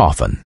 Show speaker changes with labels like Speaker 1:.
Speaker 1: coffin.